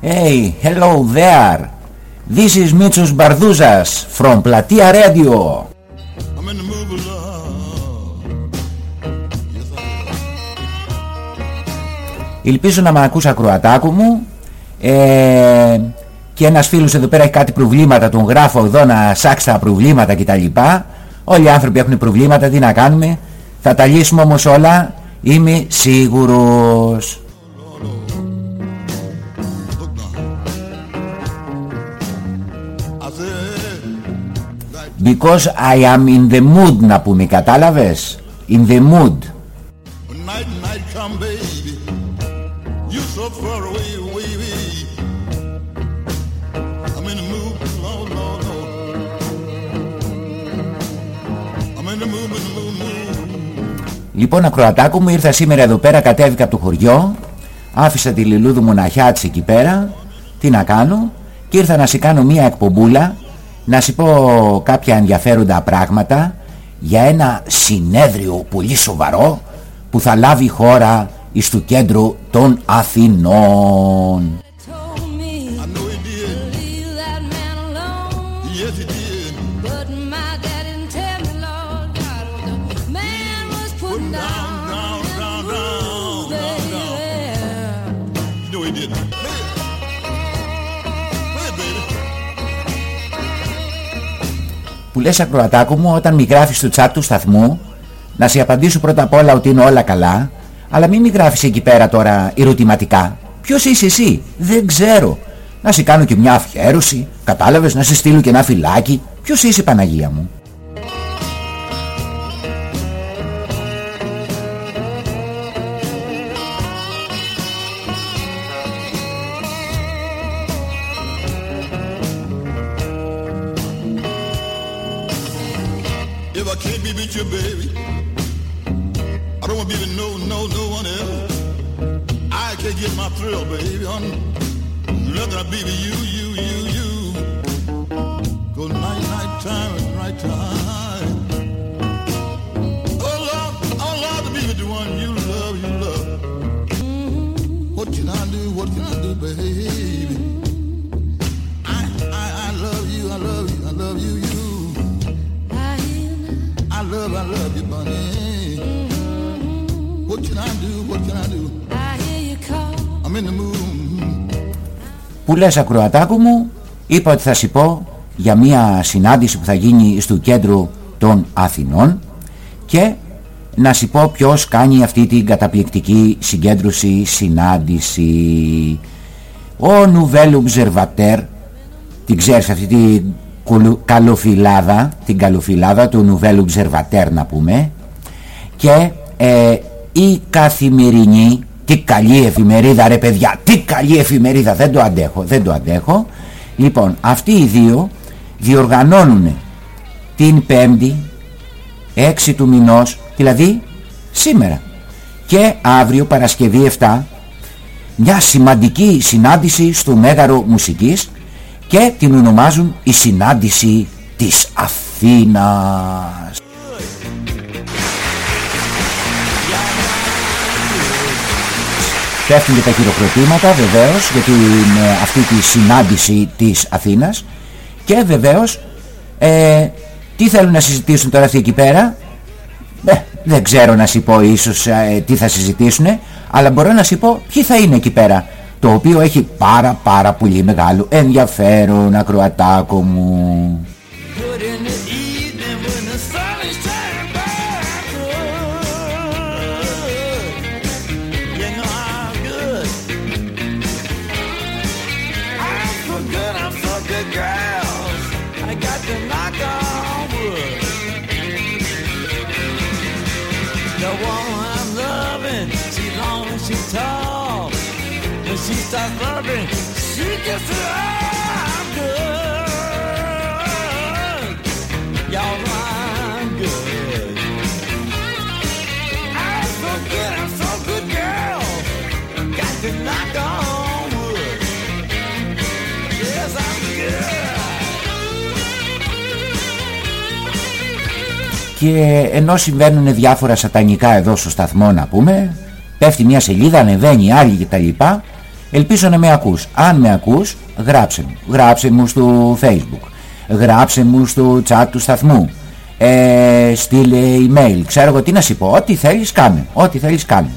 Hey, hello there. This is Mitsos Bardouzas from Platia Radio. Ελπίζω να με ακούς ακροατάκου μου ε, και ένας φίλος εδώ πέρα έχει κάτι προβλήματα, τον γράφω εδώ να σάξει τα προβλήματα κτλ. Όλοι οι άνθρωποι έχουν προβλήματα, τι να κάνουμε. Θα τα λύσουμε όμως όλα, είμαι σίγουρος. Because I am in the mood να πούμε, κατάλαβες; In the mood. Λοιπόν ακροατάκου μου ήρθα σήμερα εδώ πέρα κατέβηκα από το χωριό Άφησα τη Λιλούδου μοναχιά της εκεί πέρα. Τι να κάνω; Και ήρθα να σου κάνω μία εκπομπούλα Να σου πω κάποια ενδιαφέροντα πράγματα Για ένα συνέδριο πολύ σοβαρό Που θα λάβει η χώρα εις του κέντρου των Αθηνών που λες ακροατάκο μου όταν μη γράφεις στο chat του σταθμού να σε απαντήσω πρώτα απ' όλα ότι είναι όλα καλά αλλά μην μη γράφεις εκεί πέρα τώρα ερωτηματικά. Ποιος είσαι εσύ; Δεν ξέρω. Να σε κάνω και μια αφιέρωση κατάλαβες να σε στείλω και ένα φυλάκι. Ποιος είσαι Παναγία μου; Λες ακροατάκου μου είπα ότι θα σου πω για μια συνάντηση που θα γίνει στο κέντρο των Αθηνών και να σου πω ποιος κάνει αυτή την καταπληκτική συγκέντρωση συνάντηση. Ο Νουβέλ Observateur την ξέρεις αυτή την καλοφυλάδα την καλοφυλάδα του Νουβέλ Observateur να πούμε και ε, η καθημερινή τι καλή εφημερίδα ρε παιδιά Τι καλή εφημερίδα. Δεν το αντέχω Δεν το αντέχω. Λοιπόν αυτοί οι δύο διοργανώνουν την πέμπτη 6 του μηνός Δηλαδή σήμερα. Και αύριο Παρασκευή 7 Μια σημαντική συνάντηση στο Μέγαρο Μουσικής Και την ονομάζουν η συνάντηση της Αθήνας πέφτουν και τα χειροκροτήματα βεβαίως για την, αυτή τη συνάντηση της Αθήνας. Και βεβαίως ε, τι θέλουν να συζητήσουν τώρα αυτοί εκεί πέρα; Ε, δεν ξέρω να σου πω ίσως ε, τι θα συζητήσουν αλλά μπορώ να σου πω ποιοι θα είναι εκεί πέρα. Το οποίο έχει πάρα πάρα πολύ μεγάλο ενδιαφέρον ακροατάκο μου και ενώ συμβαίνουν διάφορα σατανικά εδώ στο σταθμό να πούμε πέφτει μια σελίδα, ανεβαίνει άλλη και τα λοιπά Ελπίζω να με ακούς. Αν με ακούς, γράψε μου. Γράψε μου στο facebook. Γράψε μου στο chat του σταθμού. Ε, στείλε email. Ξέρω εγώ τι να σου πω. Ό,τι θέλεις κάνε. Ό,τι θέλεις κάνε.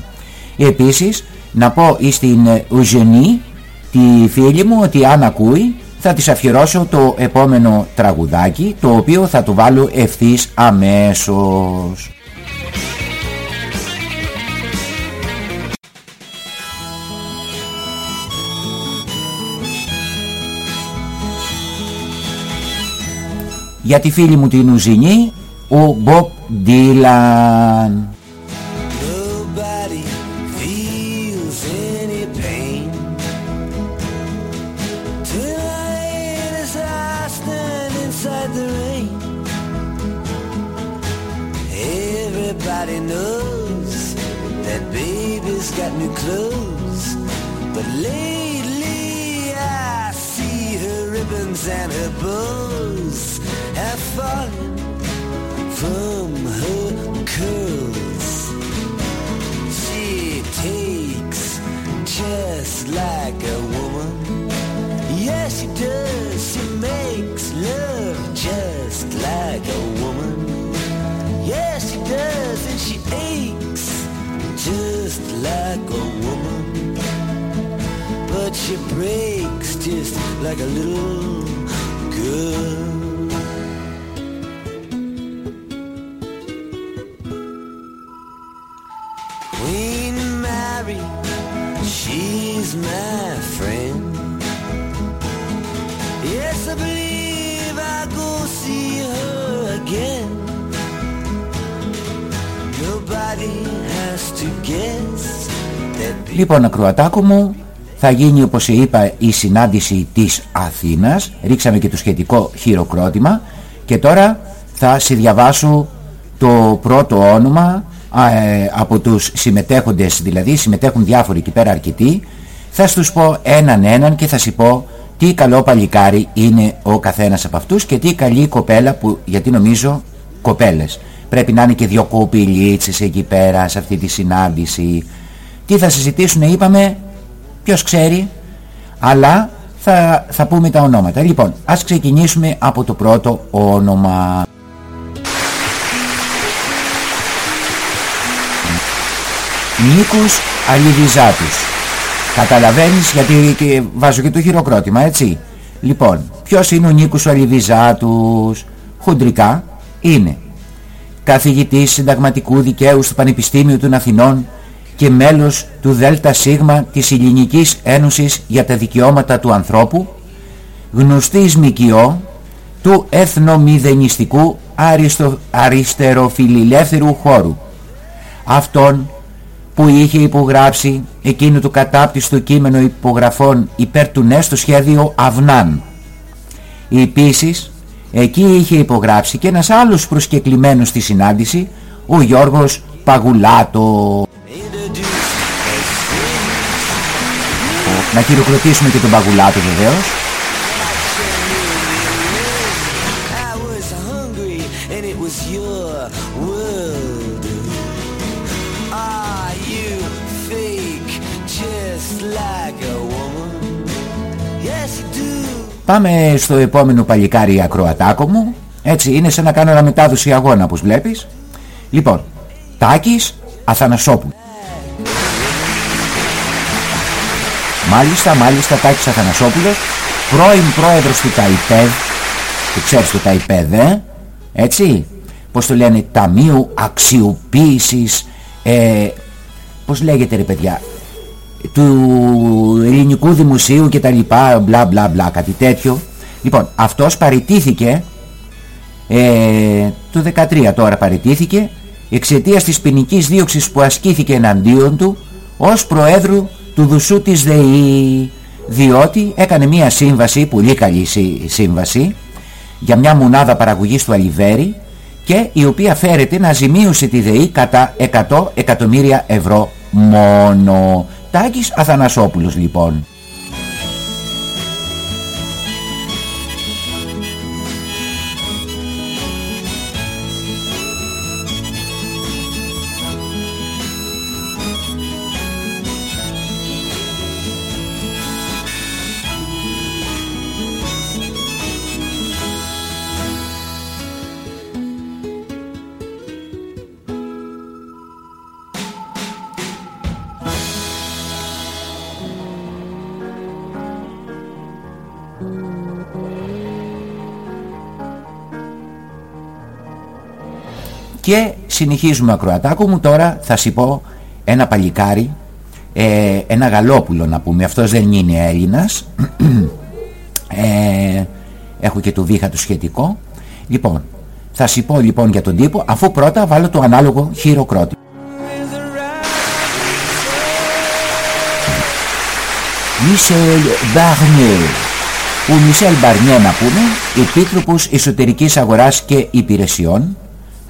Επίσης, να πω στην Ουζενή, τη φίλη μου, ότι αν ακούει, θα της αφιερώσω το επόμενο τραγουδάκι, το οποίο θα το βάλω ευθύς αμέσως. για τη φίλη μου την Ουζινή ο Μπομπ Ντίλαν. Everybody knows that baby's got new clothes But lately I see her ribbons and her bows fallen from her curls. She takes just like a woman. Yes, she does. She makes love just like a woman. Yes, she does, and she aches just like a woman. But she breaks just like a little girl. She's my friend. Yes, I believe I go see her again. Nobody has to guess that... Λοιπόν, ακροατάκο μου, θα γίνει όπως είπα η συνάντηση της Αθήνας. Ρίξαμε και το σχετικό χειροκρότημα και τώρα θα σε διαβάσω το πρώτο όνομα ε, από τους συμμετέχοντες δηλαδή συμμετέχουν διάφοροι εκεί πέρα αρκετοί θα στους πω έναν έναν και θα σου πω τι καλό παλικάρι είναι ο καθένας από αυτούς και τι καλή κοπέλα που γιατί νομίζω κοπέλες. Πρέπει να είναι και δυο κοπηλίτσες εκεί πέρα σε αυτή τη συνάντηση. Τι θα συζητήσουν είπαμε ποιος ξέρει αλλά θα, θα πούμε τα ονόματα. Λοιπόν ας ξεκινήσουμε από το πρώτο όνομα. Νίκος Αλιβιζάτους Καταλαβαίνεις γιατί και βάζω και το χειροκρότημα έτσι; Λοιπόν ποιος είναι ο Νίκος Αλιβιζάτους; Χοντρικά είναι Καθηγητής συνταγματικού δικαίου στο Πανεπιστήμιο των Αθηνών και μέλος του ΔΣ της Ελληνικής Ένωσης για τα Δικαιώματα του Ανθρώπου γνωστής ΜΚΟ του εθνομηδενιστικού αριστο, αριστεροφιλιλεύθερου χώρου. Αυτόν που είχε υπογράψει εκείνο το κατάπτυστο κείμενο υπογραφών υπέρ του ναι στο σχέδιο Αυνάν. Επίσης, εκεί είχε υπογράψει και ένας άλλος προσκεκλημένος στη συνάντηση, ο Γιώργος Παγουλάτο. Να χειροκροτήσουμε και τον Παγουλάτο βεβαίως. Πάμε στο επόμενο παλικάρι ακροατάκο μου. Έτσι είναι σαν να κάνω ένα μετάδοση αγώνα όπως βλέπεις. Λοιπόν, Τάκης Αθανασόπουλος. Μάλιστα, μάλιστα Τάκης Αθανασόπουλος, πρώην πρόεδρος του ΤΑΙΠΕΔ, το ξέρεις το ΤΑΙΠΕΔ, ε; έτσι, πώς το λένε, Ταμείου Αξιοποίησης, ε, πώς λέγεται ρε παιδιά, του ελληνικού δημοσίου και τα λοιπά μπλα μπλα μπλα κάτι τέτοιο. Λοιπόν αυτός παραιτήθηκε ε, το 13 τώρα παραιτήθηκε εξαιτίας της ποινικής δίωξης που ασκήθηκε εναντίον του ως προέδρου του Δουσού της ΔΕΗ. Διότι έκανε μια σύμβαση, πολύ καλή σύμβαση για μια μονάδα παραγωγής του Αλιβέρη και η οποία φέρεται να ζημίωσε τη ΔΕΗ κατά 100 εκατομμύρια ευρώ μόνο Τάκης Αθανασόπουλος λοιπόν. Και συνεχίζουμε ακροατάκο μου. Τώρα θα σου πω ένα παλικάρι ε, ένα γαλόπουλο να πούμε. Αυτός δεν είναι Έλληνας. Ε, έχω και το βήχα του σχετικό. Λοιπόν θα σου πω λοιπόν για τον τύπο αφού πρώτα βάλω το ανάλογο χειροκρότημα. Μισελ Μπαρνιέ. Ο Μισελ Μπαρνιέ να πούμε Επίτροπος Εσωτερικής Αγοράς και Υπηρεσιών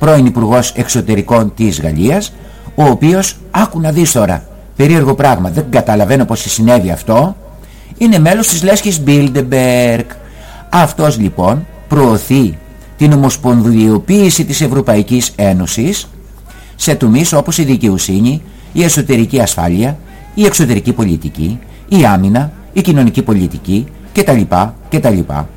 πρώην Υπουργός Εξωτερικών της Γαλλίας ο οποίος, άκου να δεις τώρα περίεργο πράγμα, δεν καταλαβαίνω πως συνέβη αυτό είναι μέλος της λέσχης Bilderberg. Αυτός λοιπόν προωθεί την ομοσπονδιοποίηση της Ευρωπαϊκής Ένωσης σε τομείς όπως η δικαιοσύνη, η εσωτερική ασφάλεια, η εξωτερική πολιτική, η άμυνα, η κοινωνική πολιτική και τα λοιπά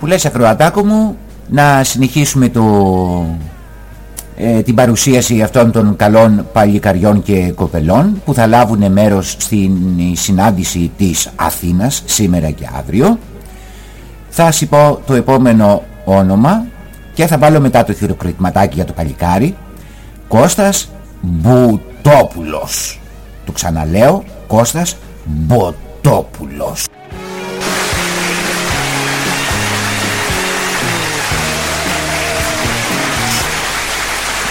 και τα λοιπά και τα λοιπά. λες ακροατάκο μου να συνεχίσουμε το, ε, την παρουσίαση αυτών των καλών παλικαριών και κοπελών που θα λάβουν μέρος στην συνάντηση της Αθήνας σήμερα και αύριο. Θα σου πω το επόμενο όνομα και θα βάλω μετά το χειροκροτηματάκι για το παλικάρι. Κώστας Μπουτόπουλος του ξαναλέω Κώστας Μποτόπουλος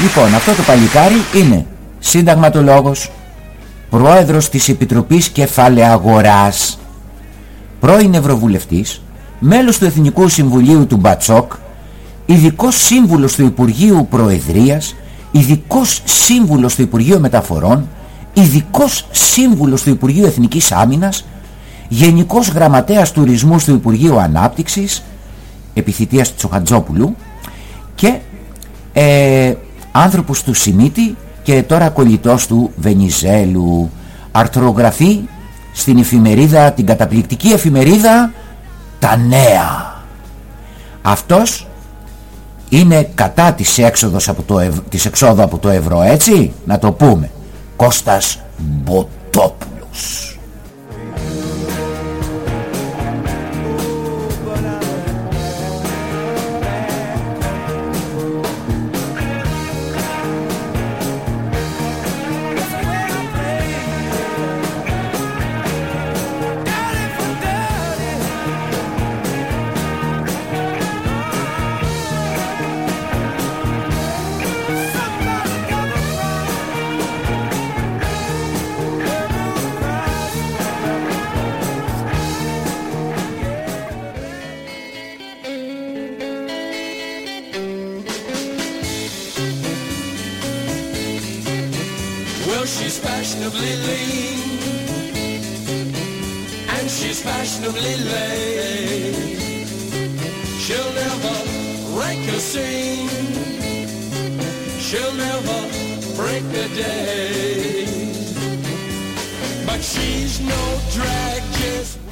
Λοιπόν, αυτό το παλικάρι είναι συνταγματολόγος, πρόεδρος της Επιτροπής Κεφάλαια Αγοράς, πρώην Ευρωβουλευτής, μέλος του Εθνικού Συμβουλίου του Μπατσόκ, ειδικός σύμβουλος του Υπουργείου Προεδρίας, ειδικός σύμβουλος του Υπουργείου Μεταφορών, ειδικός σύμβουλος του Υπουργείου Εθνικής Άμυνας, γενικός γραμματέας τουρισμού του Υπουργείου Ανάπτυξης, επιθυτείας Τσοχατζόπουλου και ε, άνθρωπος του Σιμίτη και τώρα κολλητός του Βενιζέλου αρθρογραφεί στην εφημερίδα, την καταπληκτική εφημερίδα «Τα Νέα». Αυτός είναι κατά της, έξοδος από το της εξόδου από το ευρώ, έτσι, να το πούμε. Κώστας Μποτόπουλος.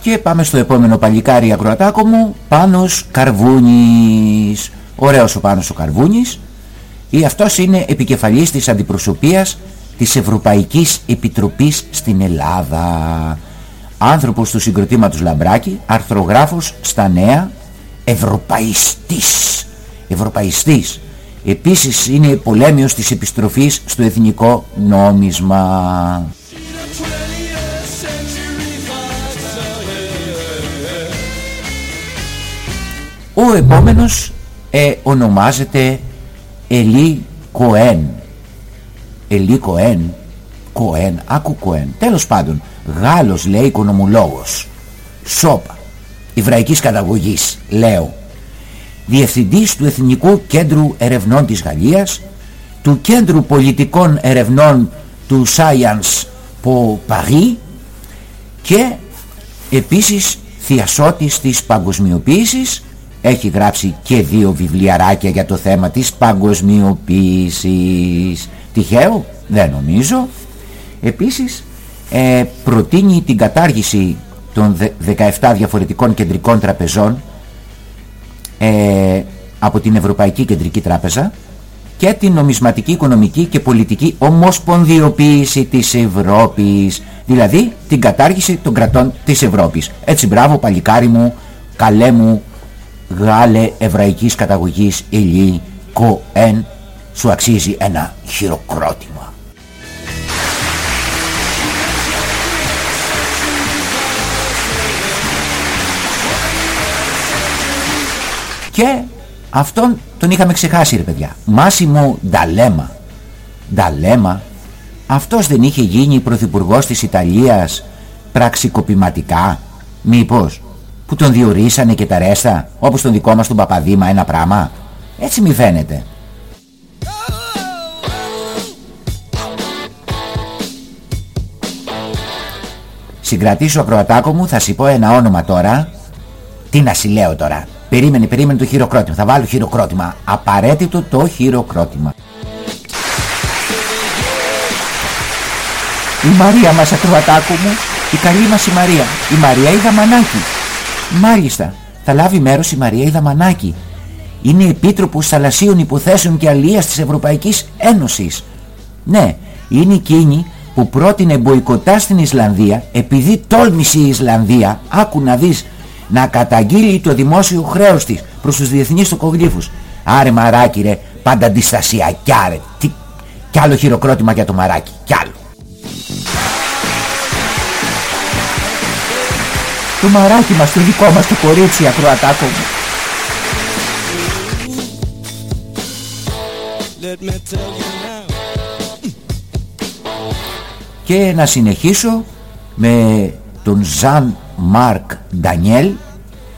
Και πάμε στο επόμενο παλικάρι ακροατάκο μου Πάνος Καρβούνης Ωραίος ο Πάνος ο Καρβούνης ή αυτός είναι επικεφαλής της αντιπροσωπείας της Ευρωπαϊκής Επιτροπής στην Ελλάδα άνθρωπος του συγκροτήματος Λαμπράκη, αρθρογράφος στα νέα, ευρωπαϊστής. Ευρωπαϊστής. Επίσης είναι πολέμιος της επιστροφής στο εθνικό νόμισμα. Ο επόμενος ε, ονομάζεται Ελί Κοέν. Ελί Κοέν. Κοέν, άκου Κοέν. Τέλος πάντων, Γάλλος λέει οικονομολόγος. Σόπα. Ιβραϊκής καταγωγής, λέω. Διευθυντής του Εθνικού Κέντρου Ερευνών της Γαλλίας, του Κέντρου Πολιτικών Ερευνών του Science Po Paris και επίσης θειασότης της παγκοσμιοποίησης έχει γράψει και δύο βιβλιαράκια για το θέμα της παγκοσμιοποίησης. Τυχαίο, δεν νομίζω. Επίσης ε, προτείνει την κατάργηση των 17 διαφορετικών κεντρικών τραπεζών ε, από την Ευρωπαϊκή Κεντρική Τράπεζα και την νομισματική, οικονομική και πολιτική ομοσπονδιοποίηση της Ευρώπης δηλαδή την κατάργηση των κρατών της Ευρώπης έτσι μπράβο παλικάρι μου καλέ μου Γάλε εβραϊκής καταγωγής Ηλί Κοέν σου αξίζει ένα χειροκρότημα. Και αυτόν τον είχαμε ξεχάσει ρε παιδιά. Μάσιμο Νταλέμα. Νταλέμα. Αυτός δεν είχε γίνει πρωθυπουργός της Ιταλίας πραξικοπηματικά. Μήπως; Που τον διορίσανε και τα ρέστα όπως τον δικό μας τον Παπαδήμα ένα πράγμα έτσι μη φαίνεται. Συγκρατήσω ακροατάκο μου θα σου πω ένα όνομα τώρα. Τι να συλλέω τώρα. Περίμενε, περίμενε το χειροκρότημα. Θα βάλω χειροκρότημα. Απαραίτητο το χειροκρότημα. Η Μαρία μας ακροατάκο μου. Η καλή μας η Μαρία. Η Μαρία η Δαμανάκη Μάλιστα, θα λάβει μέρος η Μαρία Ιδαμανάκη. Είναι επίτροπος θαλασσίων υποθέσεων και αλίας της Ευρωπαϊκής Ένωσης. Ναι, είναι εκείνη που πρότεινε μποϊκοτά στην Ισλανδία επειδή τόλμησε η Ισλανδία, άκου να δεις, να καταγγείλει το δημόσιο χρέος της προς τους διεθνείς τοκογλύφους. Άρε μαράκι ρε, πάντα αντιστασιακιά ρε. Τι... Κι άλλο χειροκρότημα για το μαράκι, κι άλλο. Το μαράκι μας, το δικό μας το κορίτσι ακροατάκο μου. Και να συνεχίσω με τον Ζαν Μάρκ Ντανιέλ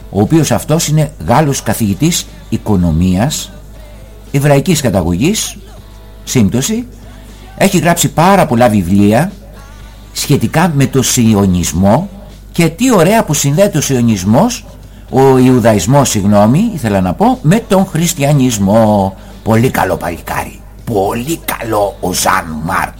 ο οποίος αυτός είναι Γάλλος καθηγητής οικονομίας εβραϊκής καταγωγής σύμπτωση. Έχει γράψει πάρα πολλά βιβλία σχετικά με το σιωνισμό και τι ωραία που συνδέεται ο Σιωνισμός, ο Ιουδαϊσμός συγγνώμη, ήθελα να πω, με τον Χριστιανισμό. Πολύ καλό παλικάρι. Πολύ καλό ο Ζαν Μάρκ.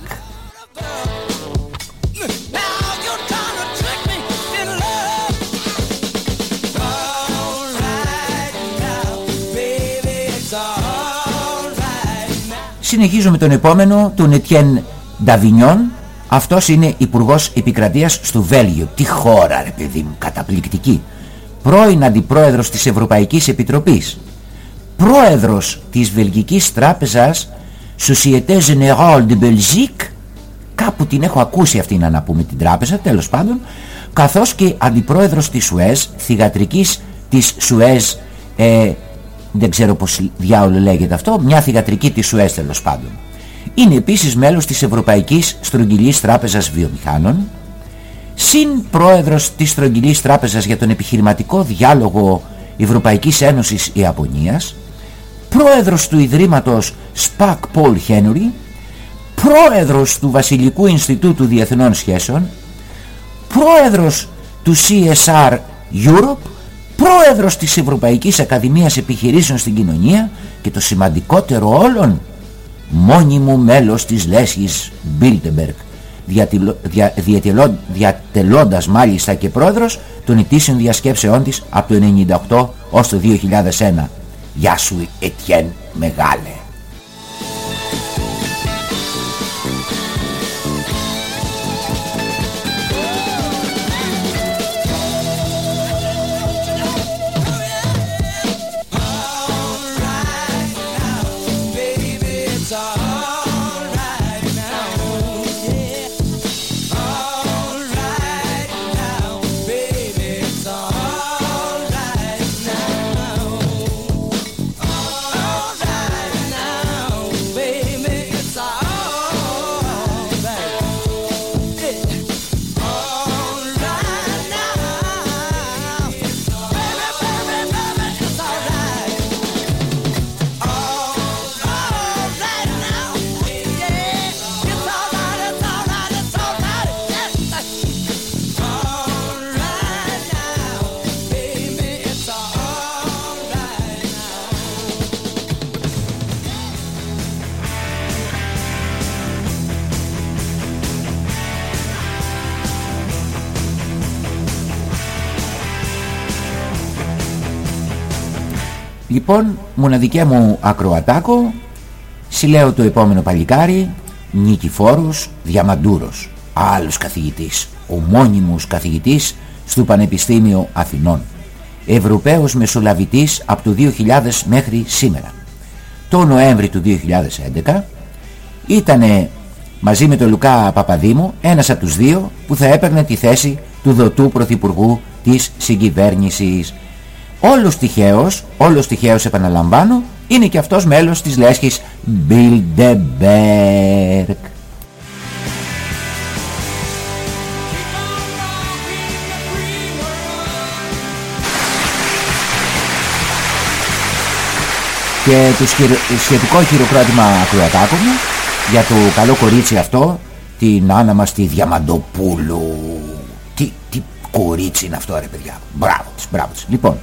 Συνεχίζω με τον επόμενο, τον Ετιέν Νταβινιόν, αυτός είναι υπουργός επικρατείας στο Βέλγιο. Τι χώρα ρε παιδί μου, καταπληκτική. Πρώην αντιπρόεδρος της Ευρωπαϊκής Επιτροπής. Πρόεδρος της Βελγικής Τράπεζας Société Générale de Belgique. Κάπου την έχω ακούσει αυτή να πούμε την τράπεζα, τέλος πάντων. Καθώς και αντιπρόεδρος της Σουέζ, θηγατρικής της Σουέζ, ε, δεν ξέρω πως διάολο λέγεται αυτό, μια θηγατρική της Σουέζ τέλος πάντων. Είναι επίσης μέλος της Ευρωπαϊκής Στρογγυλής Τράπεζας Βιομηχάνων, συν πρόεδρος της Στρογγυλής Τράπεζας για τον Επιχειρηματικό Διάλογο Ευρωπαϊκής Ένωσης Ιαπωνίας, πρόεδρος του Ιδρύματος SPAC Paul Henry, πρόεδρος του Βασιλικού Ινστιτούτου Διεθνών Σχέσεων, πρόεδρος του CSR Europe, πρόεδρος της Ευρωπαϊκής Ακαδημίας Επιχειρήσεων στην Κοινωνία και το σημαντικότερο όλων μόνιμο μέλος της λέσχης Μπίλτεμπεργκ διατελώντας μάλιστα και πρόεδρος των ετήσιων διασκέψεών της από το 1998 ως το 2001. Γεια σου Ετιέν Μεγάλε. Λοιπόν, μοναδικέ μου ακροατάκο, συλλέω το επόμενο παλικάρι, Νικηφόρος Διαμαντούρος, άλλος καθηγητής, ο μόνιμος καθηγητής στο Πανεπιστήμιο Αθηνών. Ευρωπαίος Μεσολαβητής από το 2000 μέχρι σήμερα. Το Νοέμβρη του 2011 ήταν μαζί με τον Λουκά Παπαδήμου ένας από τους δύο που θα έπαιρνε τη θέση του δοτού πρωθυπουργού της συγκυβέρνησης. Όλος τυχαίος, όλος τυχαίος επαναλαμβάνω, είναι και αυτός μέλος της λέσχης Bilderberg. Και το σχετικό χειροκρότημα ακροατάκου μου για το καλό κορίτσι αυτό, την Άννα μας τη Διαμαντοπούλου. Τι, τι κορίτσι είναι αυτό ρε παιδιά. Μπράβο της, μπράβο της. Λοιπόν,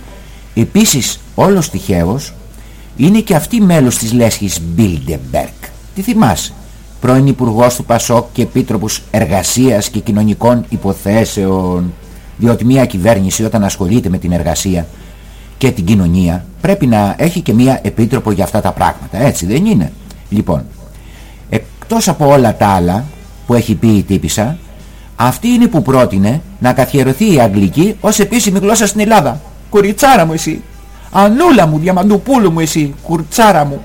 επίσης όλος τυχαίος είναι και αυτή μέλος της λέσχης Bilderberg. Τι θυμάσαι; Πρώην Υπουργός του Πασόκ και Επίτροπος Εργασίας και Κοινωνικών Υποθέσεων. Διότι μια κυβέρνηση όταν ασχολείται με την εργασία και την κοινωνία πρέπει να έχει και μια επίτροπο για αυτά τα πράγματα. Έτσι δεν είναι; Λοιπόν, εκτός από όλα τα άλλα που έχει πει η τύπησα, αυτή είναι που πρότεινε να καθιερωθεί η Αγγλική ως επίσημη γλώσσα στην Ελλάδα. Κουριτσάρα μου εσύ. Ανούλα μου, διαμαντουπούλου μου εσύ, κουρτσάρα μου.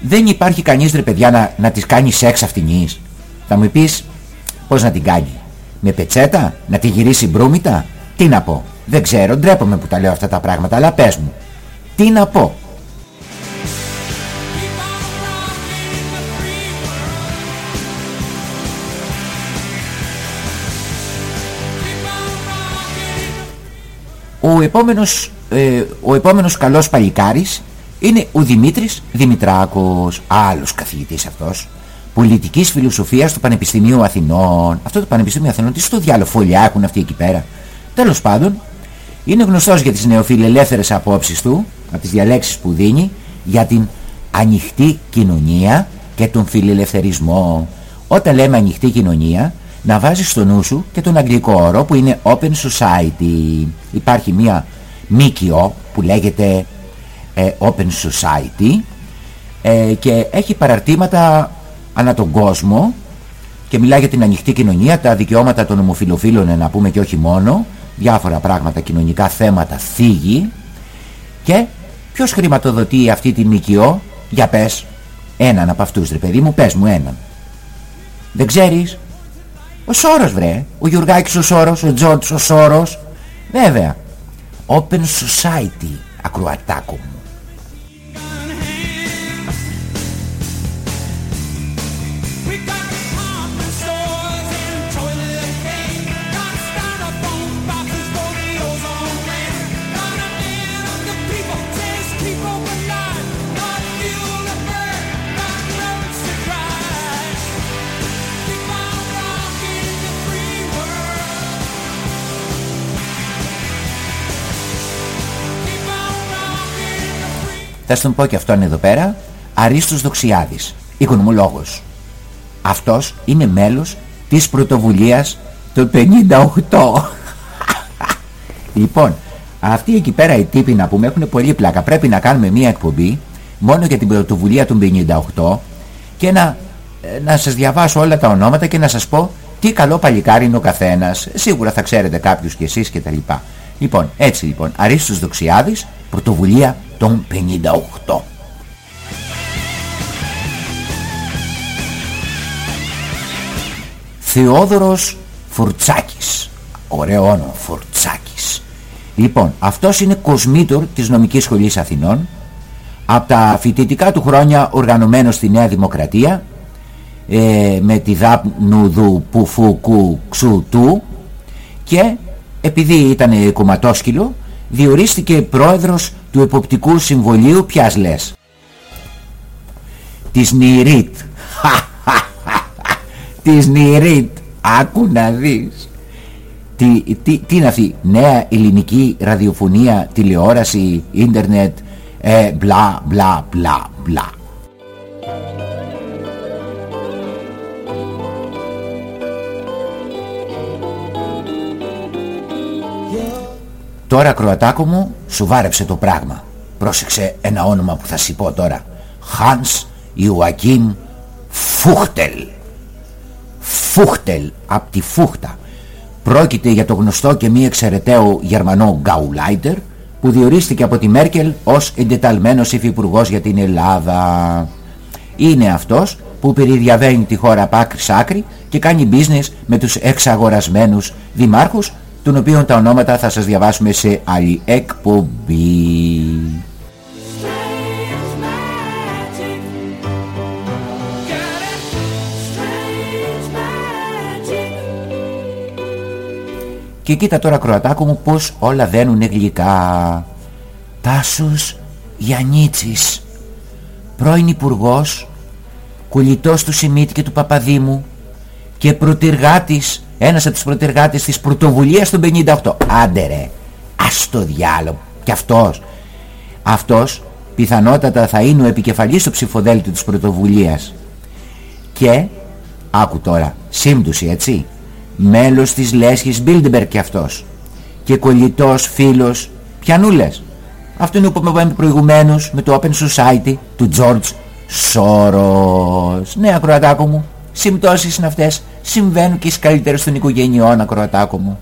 Δεν υπάρχει κανείς ρε παιδιά να, να της κάνει σεξ αυτινής. Θα μου πεις πώς να την κάνει. Με πετσέτα, να τη γυρίσει μπρούμητα. Τι να πω. Δεν ξέρω, ντρέπομαι που τα λέω αυτά τα πράγματα, αλλά πες μου. Τι να πω. Ο επόμενος, ε, ο επόμενος καλός παλικάρης είναι ο Δημήτρης Δημητράκος, άλλος καθηγητής αυτός, πολιτικής φιλοσοφίας του Πανεπιστημίου Αθηνών. Αυτό το Πανεπιστημίο Αθηνών, τι στο διάλογο φωλιά έχουν αυτοί εκεί πέρα. Τέλος πάντων, είναι γνωστός για τις νεοφιλελεύθερες απόψεις του, από τις διαλέξεις που δίνει, για την ανοιχτή κοινωνία και τον φιλελευθερισμό. Όταν λέμε ανοιχτή κοινωνία, να βάζεις στο νου σου και τον αγγλικό όρο που είναι Open Society. Υπάρχει μία μίκιο που λέγεται ε, Open Society ε, και έχει παραρτήματα ανά τον κόσμο και μιλάει για την ανοιχτή κοινωνία, τα δικαιώματα των ομοφιλοφίλων να πούμε και όχι μόνο, διάφορα πράγματα, κοινωνικά θέματα, θίγει και ποιος χρηματοδοτεί αυτή τη ΜΚΟ, για πες, έναν από αυτούς ρε παιδί μου, πες μου έναν. Δεν ξέρεις, ο Σόρος βρε. Ο Γιουργάκης ο Σόρος, ο Τζόρτς ο Σόρος. Βέβαια. Open Society, ακροατάκο μου. Θα στον πω και αυτόν εδώ πέρα, Αρίστος Δοξιάδης, οικονομολόγος. Αυτός είναι μέλος της πρωτοβουλίας το 58. λοιπόν, αυτοί εκεί πέρα οι τύποι να πούμε έχουν πολύ πλάκα. Πρέπει να κάνουμε μία εκπομπή μόνο για την πρωτοβουλία του 58 και να, ε, να σας διαβάσω όλα τα ονόματα και να σας πω τι καλό παλικάρι είναι ο καθένας. Σίγουρα θα ξέρετε κάποιους κι εσείς και τα λοιπά. Λοιπόν, έτσι λοιπόν, Αρίστος Δοξιάδης, πρωτοβουλία των 58. Θεόδωρος Φουρτσάκης. Ωραίο όνομα, Φουρτσάκης. Λοιπόν, αυτός είναι κοσμήτορ της Νομικής Σχολής Αθηνών. Από τα φοιτητικά του χρόνια οργανωμένος στη Νέα Δημοκρατία ε, με τη δάπνου που φου κου ξου του και επειδή ήταν κομματόσκυλο διορίστηκε πρόεδρος του Εποπτικού Συμβολίου ποιας λες της Νιρίτ. Της Νιρίτ. Άκου να δεις. Τι, τι, τι είναι αυτή νέα ελληνική ραδιοφωνία τηλεόραση ίντερνετ ε, μπλα μπλα μπλα μπλα τώρα Κροατάκο μου σου βάρεψε το πράγμα. Πρόσεξε ένα όνομα που θα σου πω τώρα. Hans Ιουακίμ Φούχτελ. Φούχτελ από τη Φούχτα. Πρόκειται για το γνωστό και μη εξαιρεταίο Γερμανό Γκάουλάιτερ που διορίστηκε από τη Μέρκελ ως εντεταλμένος υφυπουργός για την Ελλάδα. Είναι αυτός που περιδιαβαίνει τη χώρα από άκρη σ' άκρη και κάνει business με τους εξαγορασμένους δημάρχους των οποίων τα ονόματα θα σας διαβάσουμε σε άλλη εκπομπή. Και κοίτα τώρα Κροατάκο μου πως όλα δένουνε γλυκά. Τάσος Γιαννίτσης, πρώην υπουργός, κουλιτός του Σιμίτη και του Παπαδήμου και πρωτεργάτης, ένας από τους πρωτεργάτες της πρωτοβουλίας του 58. Άντε ρε, ας το διάλογο. Και αυτός, αυτός πιθανότατα θα είναι ο επικεφαλής του ψηφοδέλτιου της πρωτοβουλίας. Και, άκου τώρα, σύμπτωση έτσι, μέλος της λέσχης Bilderberg κι αυτός και κολλητός φίλος πιανούλες αυτό είναι που είπαμε προηγουμένως με το Open Society του George Soros ναι ακροατάκο μου συμπτώσεις είναι αυτές. Συμβαίνουν και στις καλύτερες των οικογενειών ακροατάκο μου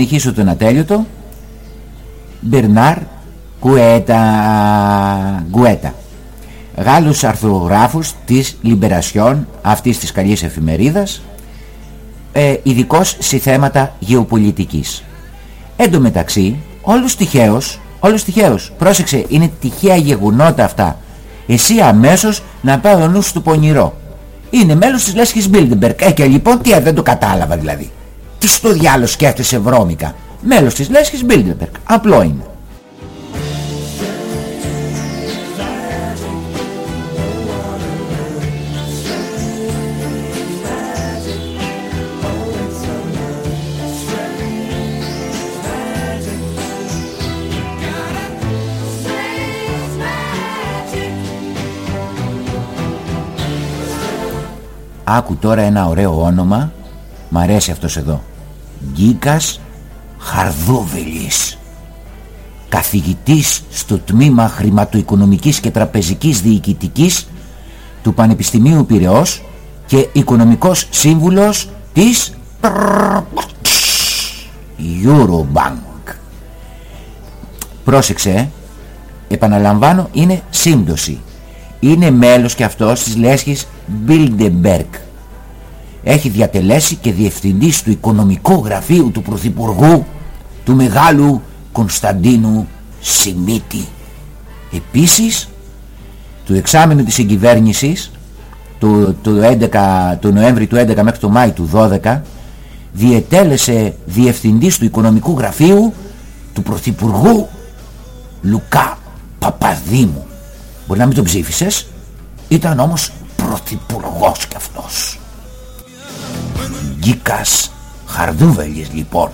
συνεχίσω τον ατέλειωτο. Μπερνάρ Κουέτα Γκουέτα. Γάλλους αρθρογράφους της Λιμπερασιόν αυτής της καλής εφημερίδας ε, ειδικός σε θέματα γεωπολιτικής. Εν τω μεταξύ όλως τυχαίως όλως τυχαίως πρόσεξε είναι τυχαία γεγονότα αυτά. Εσύ αμέσως να πάει ο νους του πονηρό. Είναι μέλος της Λέσχης Μπίλντερμπεργκ. Ε και λοιπόν τι δεν το κατάλαβα δηλαδή τι στο διάολο σκέφτεσαι βρώμικα; Μέλος της Λέσχης Μπίλντερμπεργκ. Απλό είναι. Άκου τώρα ένα ωραίο όνομα Μ' αρέσει αυτός εδώ Γκίκας Χαρδούβελης καθηγητής στο τμήμα χρηματοοικονομικής και τραπεζικής διοικητικής του Πανεπιστημίου Πυραιός και οικονομικός σύμβουλος της Eurobank. Πρόσεξε, ε. επαναλαμβάνω, είναι σύμπτωση. Είναι μέλος και αυτός της λέσχης Bilderberg έχει διατελέσει και διευθυντής του οικονομικού γραφείου του Πρωθυπουργού του Μεγάλου Κωνσταντίνου Σιμίτη. Επίσης, του εξάμεινου της εγκυβέρνησης του, του, 11, του Νοέμβρη του 11 μέχρι το Μάη του 12 διετέλεσε διευθυντής του οικονομικού γραφείου του Πρωθυπουργού Λουκά Παπαδήμου. Μπορεί να μην τον ψήφισες, ήταν όμως Πρωθυπουργός κι αυτός. Γκίκας Χαρδούβελης λοιπόν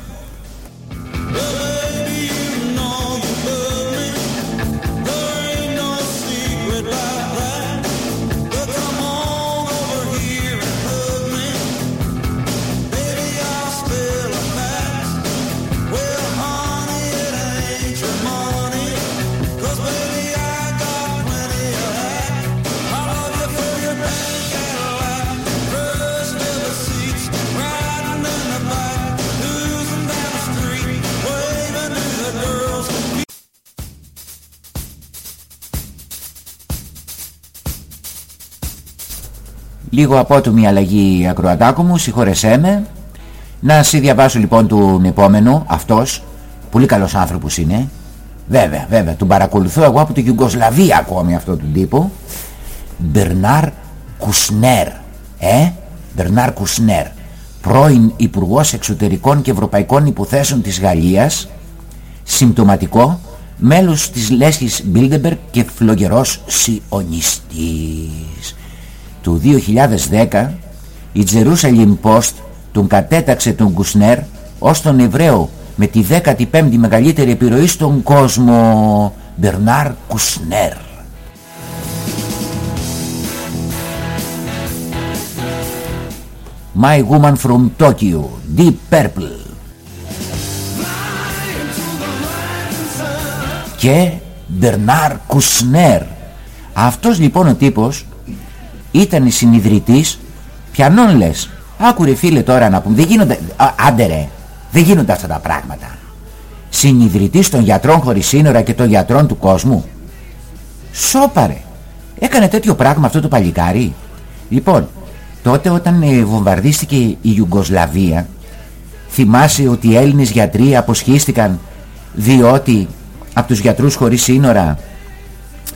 Λίγο απότομη αλλαγή ακροατάκου μου, συγχωρεσέ με. Να σε διαβάσω λοιπόν τον επόμενο, αυτός, πολύ καλός άνθρωπος είναι. Βέβαια, βέβαια, τον παρακολουθώ εγώ από τη Γιουγκοσλαβία ακόμη αυτό τον τύπο. Μπερνάρ Κουσνέρ, ε, Μπερνάρ Κουσνέρ, πρώην Υπουργός Εξωτερικών και Ευρωπαϊκών Υποθέσεων της Γαλλίας, συμπτωματικό μέλος της λέσχης Bilderberg και φλογερός σιωνιστής. Του 2010 η Jerusalem Post τον κατέταξε τον Κουσνέρ ως τον Εβραίο με τη 15η μεγαλύτερη επιρροή στον κόσμο Μπερνάρ Κουσνέρ. My Woman from Tokyo, Deep Purple και Μπερνάρ Κουσνέρ. Αυτός λοιπόν ο τύπος ήταν συνειδητής πιανών λες. Άκουρε φίλε τώρα να πούμε, δεν γίνονται, άντε ρε, δεν γίνονται αυτά τα πράγματα. Συνειδητής των γιατρών χωρίς σύνορα και των γιατρών του κόσμου. Σώπαρε. Έκανε τέτοιο πράγμα αυτό το παλικάρι. Λοιπόν, τότε όταν ε, βομβαρδίστηκε η Ιουγκοσλαβία, θυμάσαι ότι οι Έλληνες γιατροί αποσχίστηκαν διότι από τους γιατρούς χωρίς σύνορα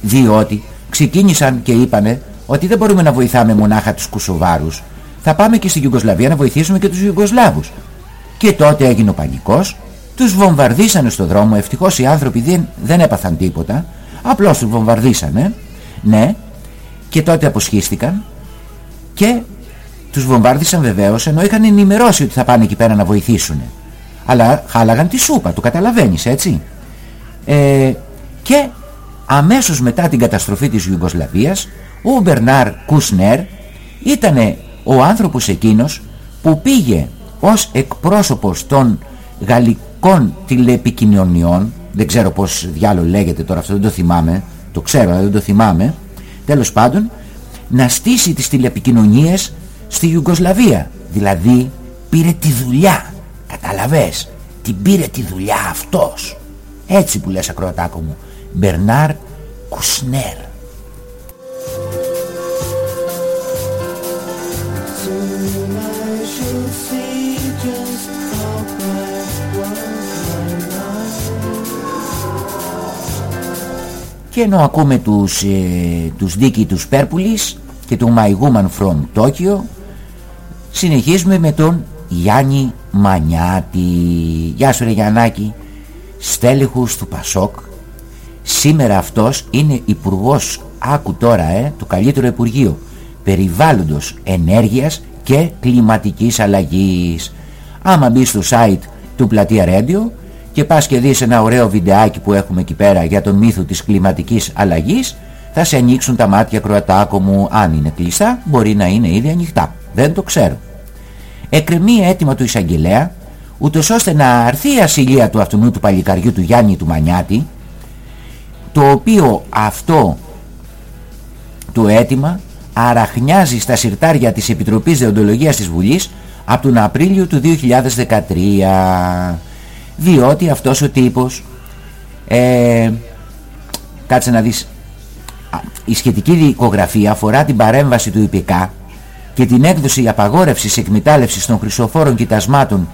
διότι ξεκίνησαν και είπανε ότι δεν μπορούμε να βοηθάμε μονάχα τους Κουσοβάρους. Θα πάμε και στη Ιουγκοσλαβία να βοηθήσουμε και τους Ιουγκοσλάβους. Και τότε έγινε ο πανικός τους βομβαρδίσανε στο δρόμο. Ευτυχώς οι άνθρωποι δεν, δεν έπαθαν τίποτα. Απλώς τους βομβαρδίσανε ναι και τότε αποσχίστηκαν και τους βομβάρδισαν βεβαίως ενώ είχαν ενημερώσει ότι θα πάνε εκεί πέρα να βοηθήσουν αλλά χάλαγαν τη σούπα, το καταλαβαίνεις έτσι. Ε, και αμέσως μετά την καταστροφή της Ιουγκοσλαβίας ο Μπερνάρ Κουσνέρ ήταν ο άνθρωπος εκείνος που πήγε ως εκπρόσωπος των γαλλικών τηλεπικοινωνιών. Δεν ξέρω πως διάλογο λέγεται τώρα αυτό δεν το θυμάμαι. Το ξέρω αλλά δεν το θυμάμαι. Τέλος πάντων να στήσει τις τηλεπικοινωνίες στη Ιουγκοσλαβία. Δηλαδή πήρε τη δουλειά καταλαβες την πήρε τη δουλειά αυτός. Έτσι που λες ακροατάκο μου. Μπερνάρ Κουσνέρ Και ενώ ακούμε τους, ε, τους Δίκη τους Πέρπουλης και του My Woman from Tokyo συνεχίζουμε με τον Γιάννη Μανιάτη. Γεια σου ρε Γιαννάκη στέλεχος του Πασόκ σήμερα αυτός είναι υπουργός άκου τώρα ε, του καλύτερου Υπουργείου Περιβάλλοντος Ενέργειας και Κλιματικής Αλλαγής. Άμα μπει στο site του Πλατεία Radio και πας και δεις ένα ωραίο βιντεάκι που έχουμε εκεί πέρα για τον μύθο της κλιματικής αλλαγής θα σε ανοίξουν τα μάτια κροατάκο μου. Αν είναι κλειστά μπορεί να είναι ήδη ανοιχτά. Δεν το ξέρω. Εκκρεμεί έτοιμα του εισαγγελέα ούτως ώστε να αρθεί η ασυλία του αυτού του παλικαριού του Γιάννη του Μανιάτη το οποίο αυτό το αίτημα αραχνιάζει στα συρτάρια της Επιτροπής Δεοντολογίας της Βουλής από τον Απρίλιο του 2013 διότι αυτός ο τύπος ε, κάτσε να δεις η σχετική δικογραφία αφορά την παρέμβαση του ΙΠΚ και την έκδοση απαγόρευσης εκμετάλλευσης των χρυσοφόρων κοιτασμάτων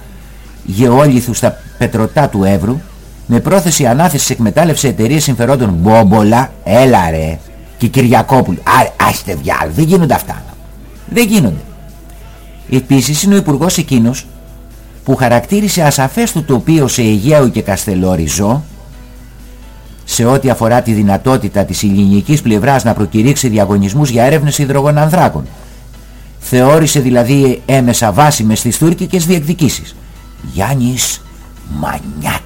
γεώλιθου στα πετρωτά του Εύρου με πρόθεση ανάθεσης εκμετάλλευση εταιρείας συμφερόντων. Μπόμπολα, έλα ρε, και Κυριακόπουλου. Α, άστε διάλ, δεν γίνονται αυτά. Δεν γίνονται. Επίσης είναι ο υπουργός εκείνος που χαρακτήρισε ασαφές το τοπίο σε Αιγαίο και Καστελόριζο σε ό,τι αφορά τη δυνατότητα της ελληνικής πλευράς να προκηρύξει διαγωνισμούς για έρευνες υδρογονανδράκων. Θεώρησε δηλαδή έμεσα βάσιμες τις τουρκικές διεκδικήσεις. Γιάννης Μανιάτης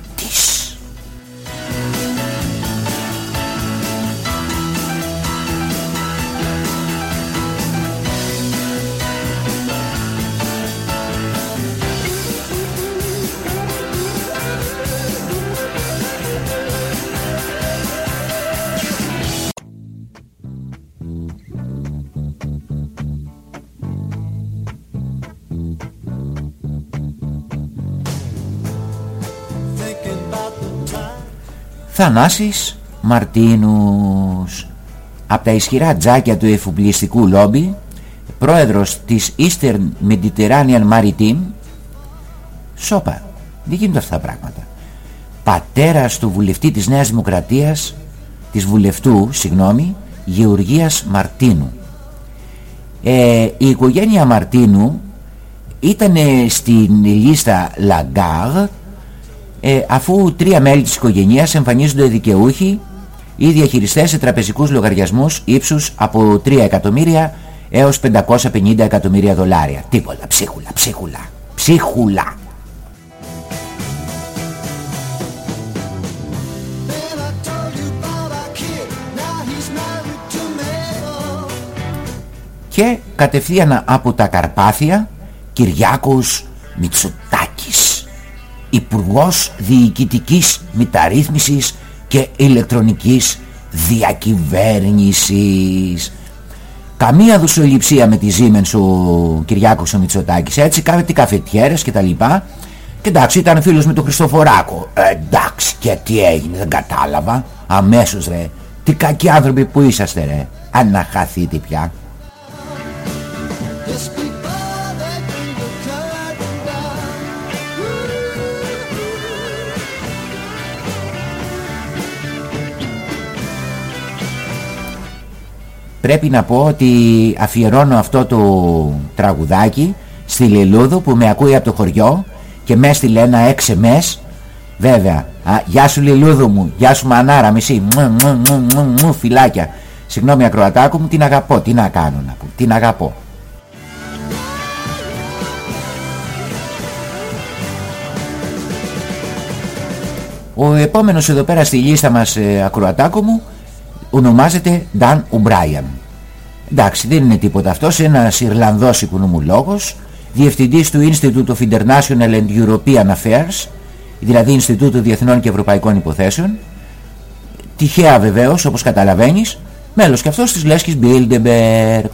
Θανάσης Μαρτίνους. Από τα ισχυρά τζάκια του εφοπλιστικού λόμπι πρόεδρος της Eastern Mediterranean Maritime. Σόπα, δεν γίνονται αυτά τα πράγματα. Πατέρας του βουλευτή της Νέας Δημοκρατίας της βουλευτού, συγγνώμη Γεωργίας Μαρτίνου. Ε, η οικογένεια Μαρτίνου ήταν στην λίστα Λαγκάρντ ε, αφού τρία μέλη της οικογένειας εμφανίζονται δικαιούχοι ή διαχειριστές σε τραπεζικούς λογαριασμούς ύψους από 3 εκατομμύρια έως 550 εκατομμύρια δολάρια. Τίποτα, ψίχουλα, ψίχουλα, ψίχουλα. Και κατευθείαν από τα Καρπάθια Κυριάκος Μητσοτάκης Υπουργός Διοικητικής Μεταρρύθμισης και ηλεκτρονικής διακυβέρνησης. Καμία δουσοληψία με τη Siemens ο Κυριάκος ο Μητσοτάκης. Έτσι κάτι καφετιέρες και τα λοιπά. Και εντάξει ήταν φίλος με τον Χριστοφοράκο. Ε, εντάξει και τι έγινε δεν κατάλαβα. Αμέσως ρε τι κακοί άνθρωποι που είσαστε ρε. Αν να χαθείτε πια πρέπει να πω ότι αφιερώνω αυτό το τραγουδάκι στη Λιλούδου που με ακούει από το χωριό και με έστειλε ένα SMS βέβαια α, γεια σου Λιλούδου μου γεια σου μανάρα μισή. Μου, μου, μου, μου, μου, φυλάκια. Συγγνώμη ακροατάκου μου την αγαπώ τι να κάνω να πω την αγαπώ. Ο επόμενος εδώ πέρα στη λίστα μας ε, ακροατάκο μου ονομάζεται Dan O'Brien. Εντάξει, δεν είναι τίποτα αυτός, ένας Ιρλανδός οικονομολόγος, διευθυντής του Institute of International and European Affairs, δηλαδή Ινστιτούτου Διεθνών και Ευρωπαϊκών Υποθέσεων, τυχαία βεβαίως, όπως καταλαβαίνεις, μέλος και αυτός της Λέσχης Bilderberg.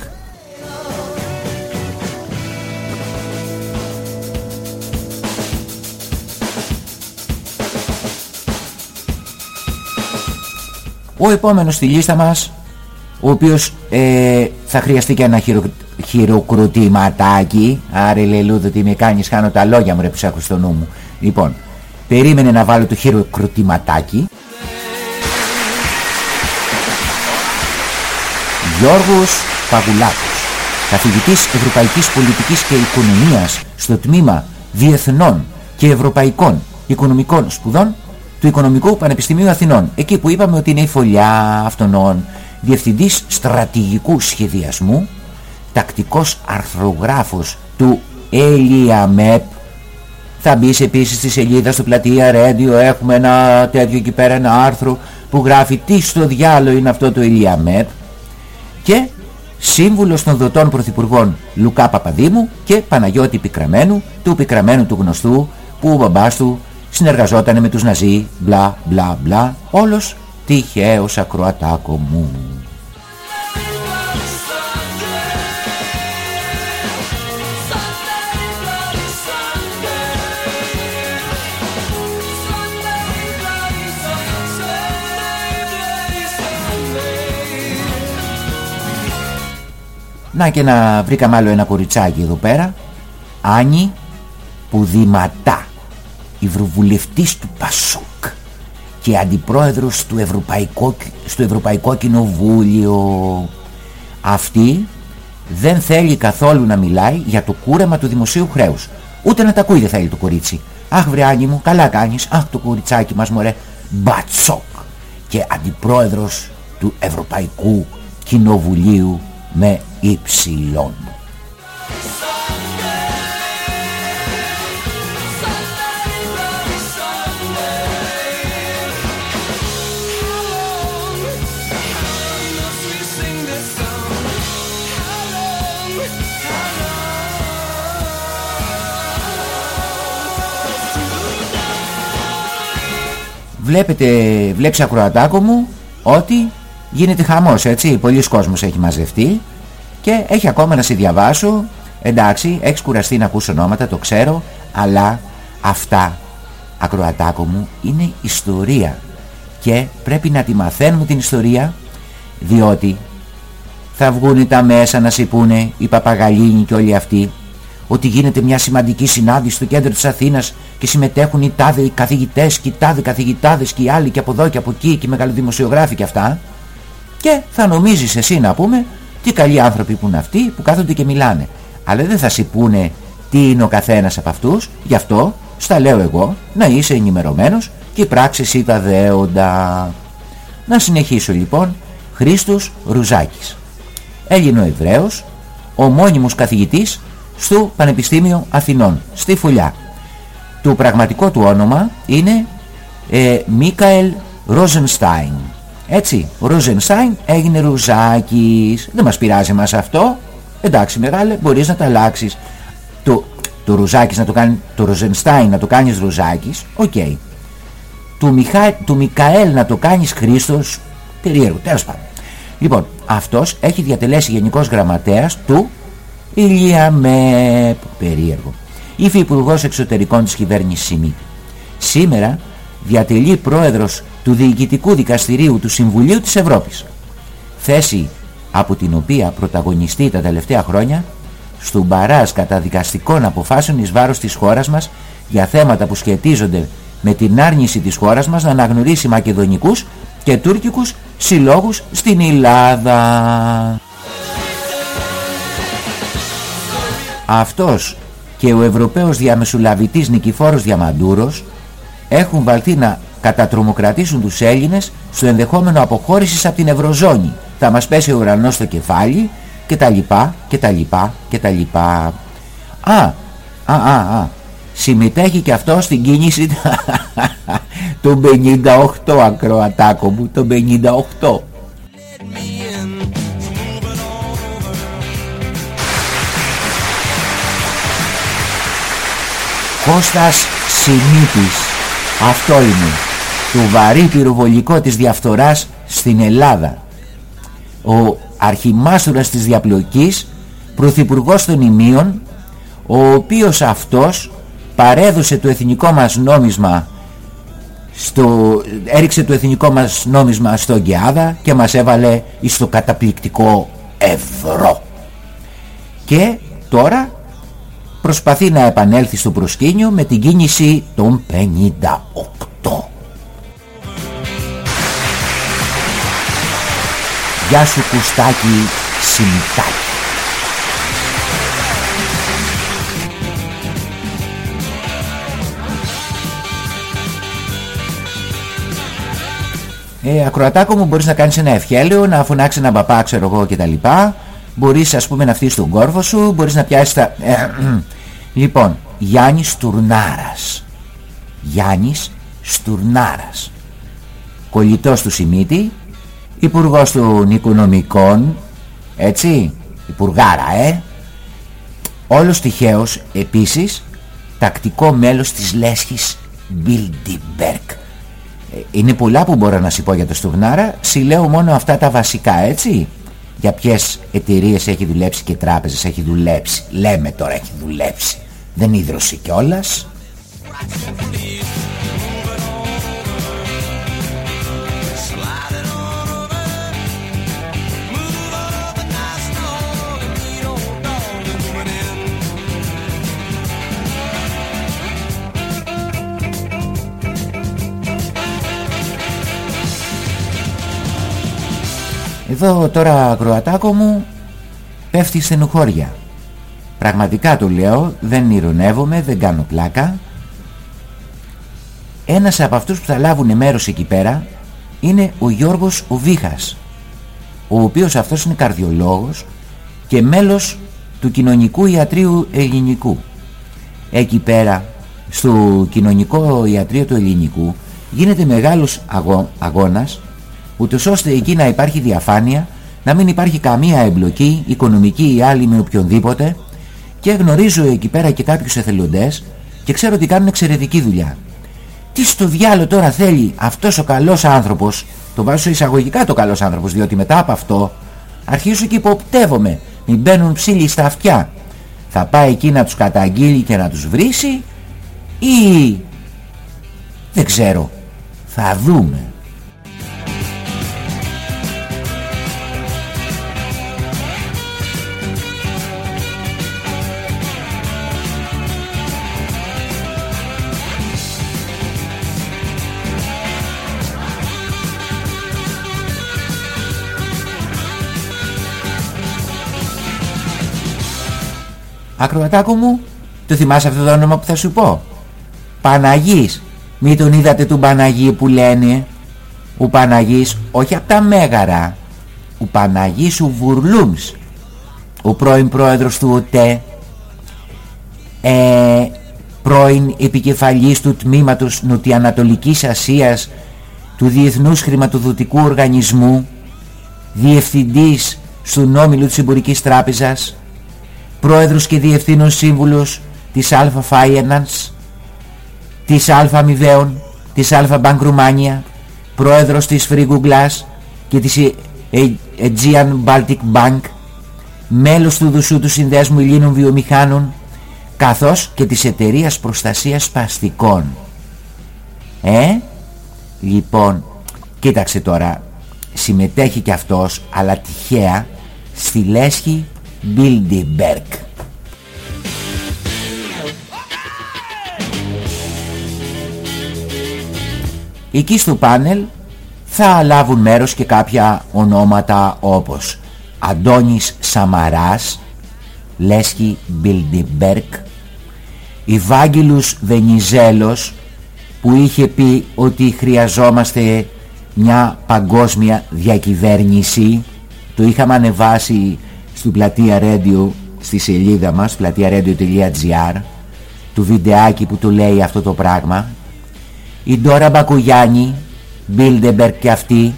Ο επόμενος στη λίστα μας ο οποίος ε, θα χρειαστεί και ένα χειρο, χειροκροτηματάκι. Άρε λελούδο τι με κάνεις χάνω τα λόγια μου ρε που άκου στο νου μου. Λοιπόν περίμενε να βάλω το χειροκροτηματάκι. Γιώργος Παγουλάκος καθηγητής Ευρωπαϊκής Πολιτικής και Οικονομίας στο τμήμα Διεθνών και Ευρωπαϊκών Οικονομικών Σπουδών του Οικονομικού Πανεπιστημίου Αθηνών. Εκεί που είπαμε ότι είναι η φωλιά αυτονών, διευθυντής στρατηγικού σχεδιασμού, τακτικός αρθρογράφος του ΕΛΙΑΜΕΠ. Θα μπει επίσης στη σελίδα στο πλατεία Radio, έχουμε ένα τέτοιο εκεί πέρα, ένα άρθρο που γράφει τι στο διάλογο είναι αυτό το ΕΛΙΑΜΕΠ και σύμβουλος των δοτών πρωθυπουργών Λουκά Παπαδήμου και Παναγιώτη Πικραμένου, του Πικραμένου του γνωστού που ο μπαμπάς του συνεργαζόταν με τους Ναζί, μπλα μπλα μπλα, όλος τυχαίος ακροατάκο μου. Να και να βρήκαμε άλλο ένα κοριτσάκι εδώ πέρα Άνι Πουδηματά ευρωβουλευτής του Πασόκ και αντιπρόεδρος του Ευρωπαϊκό, στο Ευρωπαϊκό Κοινοβούλιο. Αυτή δεν θέλει καθόλου να μιλάει για το κούρεμα του δημοσίου χρέους. Ούτε να τα ακούει δεν θέλει το κορίτσι. Αχ βρεάνι μου, καλά κάνεις. Αχ το κοριτσάκι μας μωρέ. Μπατσόκ. Και αντιπρόεδρος του Ευρωπαϊκού Κοινοβουλίου με υψηλόν. Βλέπετε, βλέπεις ακροατάκο μου ότι γίνεται χαμός έτσι, πολλοί κόσμος έχει μαζευτεί και έχει ακόμα να σε διαβάσω. Εντάξει, έχεις κουραστεί να ακούς ονόματα, το ξέρω αλλά αυτά ακροατάκο μου είναι ιστορία. Και πρέπει να τη μαθαίνουμε την ιστορία διότι θα βγουν τα μέσα να σε πούνε οι παπαγαλίνοι και όλοι αυτοί ότι γίνεται μια σημαντική συνάντηση στο κέντρο της Αθήνας και συμμετέχουν οι τάδε οι καθηγητές και οι τάδε καθηγητάδες και οι άλλοι και από εδώ και από εκεί και οι μεγαλοδημοσιογράφοι και αυτά και θα νομίζεις εσύ να πούμε τι καλοί άνθρωποι που είναι αυτοί που κάθονται και μιλάνε αλλά δεν θα σου πούνε τι είναι ο καθένας από αυτούς γι' αυτό στα λέω εγώ, να είσαι ενημερωμένος και οι πράξεις ή τα δέοντα. Να συνεχίσω λοιπόν, Χρήστος Ρουζάκης. Έλληνο Εβραίος, ο μόνιμος καθηγητής στο Πανεπιστήμιο Αθηνών, στη Φουλιά. Το πραγματικό του όνομα είναι ε, Μίκαελ Ρόζενστάιν. Έτσι, ο Ρόζενστάιν έγινε Ρουζάκης. Δεν μας πειράζει μας αυτό. Εντάξει μεγάλε, μπορείς να τα αλλάξεις. Το, το Ρουζάκης να το κάνει, το Ροζενστάιν να το κάνεις Ρουζάκης, OK. Okay. Του, Μιχα, του Μικαέλ να το κάνεις Χρήστος, περίεργο, τέλος πάντων. Λοιπόν, αυτός έχει διατελέσει γενικός γραμματέας του ΕΛΙΑΜΕΠ περίεργο. Υφυπουργός εξωτερικών της κυβέρνησης Σιμίτη. Σήμερα διατελεί πρόεδρος του Διοικητικού Δικαστηρίου του Συμβουλίου της Ευρώπης. Θέση από την οποία πρωταγωνιστεί τα τελευταία χρόνια στου μπαράζ καταδικαστικών αποφάσεων εις βάρος της χώρας μας για θέματα που σχετίζονται με την άρνηση της χώρας μας να αναγνωρίσει μακεδονικούς και τουρκικούς συλλόγους στην Ελλάδα. Αυτός και ο Ευρωπαίος διαμεσουλαβητής Νικηφόρος Διαμαντούρος έχουν βαλθεί να κατατρομοκρατήσουν τους Έλληνες στο ενδεχόμενο αποχώρησης από την Ευρωζώνη. Θα μας πέσει ο ουρανός στο κεφάλι και τα λοιπά και τα λοιπά και τα λοιπά. Α, α, α, α. Συμμετέχει και αυτός στην κίνηση του 58 ακροατάκο μου, το 58. Κώστας Σιμίτης. Αυτό είναι το βαρύ πυροβολικό της διαφθοράς στην Ελλάδα. Ο αρχιμάστορας της διαπλοκής πρωθυπουργός των ημείων ο οποίος αυτός παρέδωσε το εθνικό μας νόμισμα στο, έριξε το εθνικό μας νόμισμα στον Γκιάδα και μας έβαλε στο καταπληκτικό ευρώ. Και τώρα προσπαθεί να επανέλθει στο προσκήνιο με την κίνηση των 58. Γεια σου κουστάκι Σιμιτάκι. Ε, ακροατάκο μου μπορείς να κάνεις ένα ευχέλαιο, να φωνάξεις ένα παπά ξέρω εγώ κτλ. Μπορείς ας πούμε να φτύσεις τον κόρφο σου, μπορείς να πιάσεις τα... Λοιπόν, Γιάννης Τουρνάρας. Γιάννης Στουρνάρας. Κολλητός του Σιμίτη, υπουργός των οικονομικών, έτσι, υπουργάρα, ε. Όλος τυχαίος, επίσης, τακτικό μέλος της λέσχης Bilderberg. Ε, είναι πολλά που μπορώ να σου πω για το Στουρνάρα, συλλέω μόνο αυτά τα βασικά, έτσι για ποιες εταιρείες έχει δουλέψει και τράπεζες έχει δουλέψει λέμε τώρα έχει δουλέψει δεν ίδρωσε κιόλας. Εδώ τώρα ακροατάκο μου πέφτει στενοχώρια Πραγματικά το λέω, δεν ηρωνεύομαι, δεν κάνω πλάκα. Ένας από αυτούς που θα λάβουν μέρος εκεί πέρα είναι ο Γιώργος ο Βίχας ο οποίος αυτός είναι καρδιολόγος και μέλος του Κοινωνικού Ιατρίου Ελληνικού. Εκεί πέρα στο Κοινωνικό Ιατρείο του Ελληνικού γίνεται μεγάλος αγώνας ούτως ώστε εκεί να υπάρχει διαφάνεια, να μην υπάρχει καμία εμπλοκή, οικονομική ή άλλη με οποιονδήποτε και γνωρίζω εκεί πέρα και κάποιους εθελοντές και ξέρω ότι κάνουν εξαιρετική δουλειά. Τι στο διάλογο τώρα θέλει αυτός ο καλός άνθρωπος, το βάζω εισαγωγικά το καλός άνθρωπος, διότι μετά από αυτό αρχίζω και υποπτεύομαι, μην μπαίνουν ψήλοι στα αυτιά. Θα πάει εκεί να τους καταγγείλει και να τους βρίσει ή δεν ξέρω, θα δούμε. Ακροατάκο μου, το θυμάσαι αυτό το όνομα που θα σου πω; Παναγής Μη τον είδατε του Παναγί που λένε Ο Παναγής όχι από τα Μέγαρα Ο Παναγής ο Βουρλούμς Ο πρώην πρόεδρος του ΟΤΕ ε, Πρώην επικεφαλής του τμήματος Νοτιοανατολικής Ασίας Του Διεθνούς Χρηματοδοτικού Οργανισμού Διευθυντής στον Όμιλο της Εμπορικής Τράπεζας Πρόεδρος και Διευθύνων Σύμβουλος της Alpha Finance της Αλφα Αμοιβαίων, της Αλφα Bank Ρουμάνια, πρόεδρος της Free Glass και της Aegean Baltic Bank, μέλος του Δουσού του Συνδέσμου Ελλήνων Βιομηχάνων, καθώς και της Εταιρείας Προστασίας Σπαστικών. Ε, λοιπόν, κοίταξε τώρα, συμμετέχει και αυτός, αλλά τυχαία, στη λέσχη Bilderberg. Εκεί στο πάνελ θα λάβουν μέρος και κάποια ονόματα όπως Αντώνης Σαμαράς, Λέσχη Μπίλντερμπεργκ, Ιβάγγελους Βενιζέλος που είχε πει ότι χρειαζόμαστε μια παγκόσμια διακυβέρνηση το είχαμε ανεβάσει στην πλατεία Radio στη σελίδα μας πλατεία-radio.gr του βιντεάκι που του λέει αυτό το πράγμα η Ντόρα Μπακουγιάννη, Μπίλντεμπερ και αυτή